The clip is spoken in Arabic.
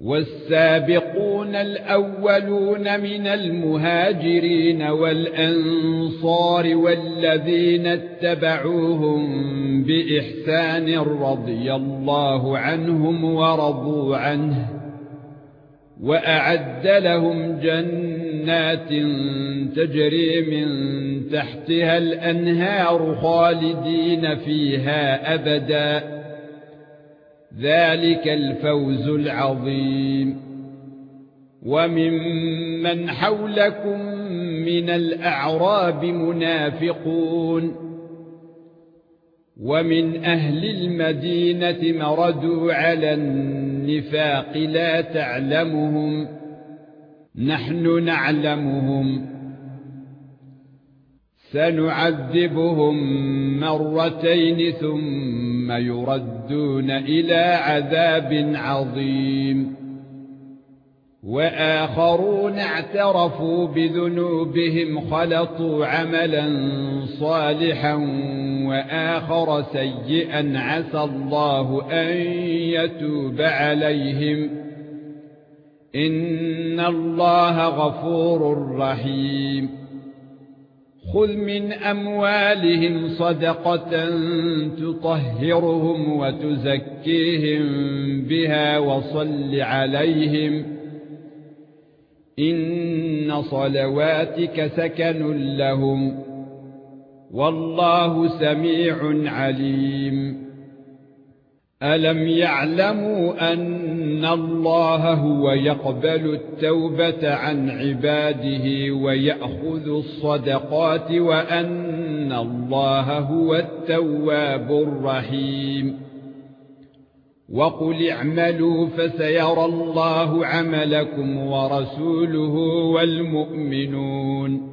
والسابقون الأولون من المهاجرين والأنصار والذين اتبعوهم بإحسان رضي الله عنهم ورضوا عنه وأعد لهم جنات تجري من تحتها الأنهار خالدين فيها أبدا ذلك الفوز العظيم. وممن حولكم من الأعراب منافقون. ومن أهل المدينة مردوا على النفاق لا تعلمهم. نحن نعلمهم. سنعذبهم مرتين ثم يردون إلى عذاب عظيم. وآخرون اعترفوا بذنوبهم خلطوا عملا صالحا وآخر سيئا عسى الله أن يتوب عليهم. إن الله غفور رحيم. خذ من اموالهم صدقه تطهرهم وتزكيهم بها وصل عليهم ان صلواتك سكن لهم والله سميع عليم الم يعلموا ان الله هو يقبل التوبه عن عباده ويأخذ الصدقات وان الله هو التواب الرحيم وقل اعملوا فسيرى الله عملكم ورسوله والمؤمنون